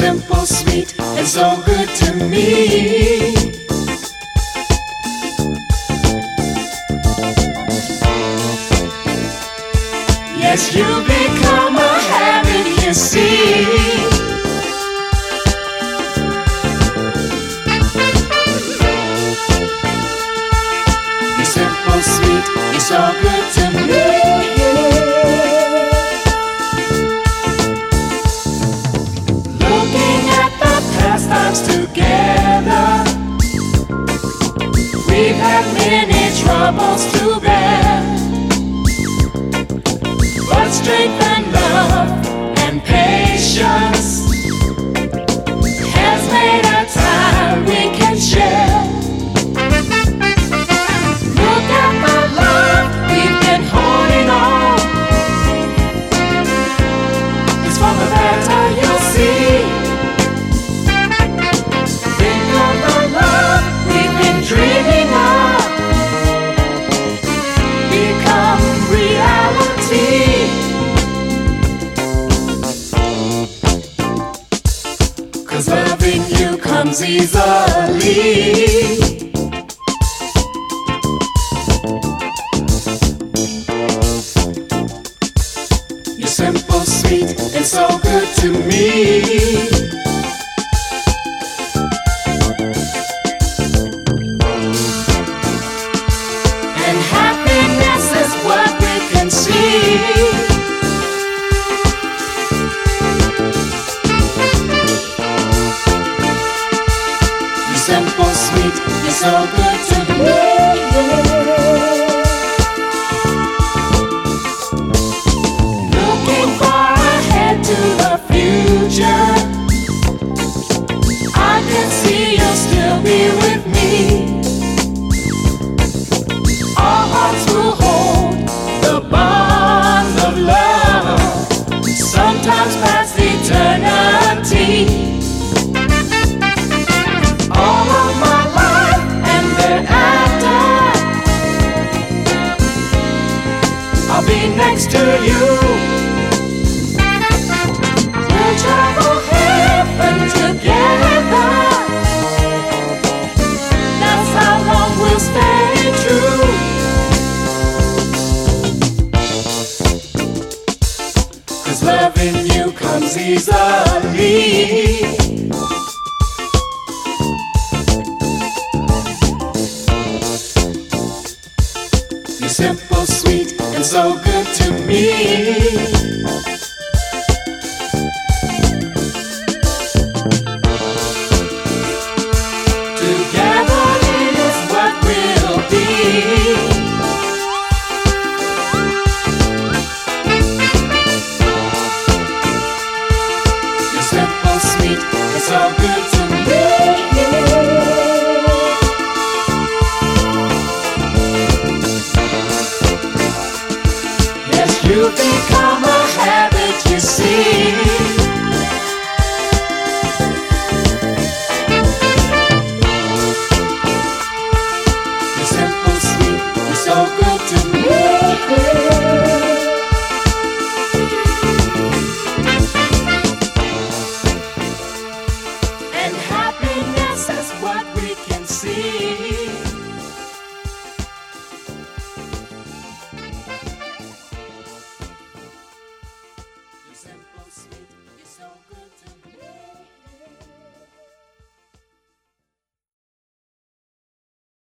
simple, sweet, and so good to me. Yes, you become a habit, you see. You're simple, sweet, you're so good to me. together. We've had many troubles to bear. Ramses ali. so good. easily. You're simple, sweet, and so good to me. become a habit, you see.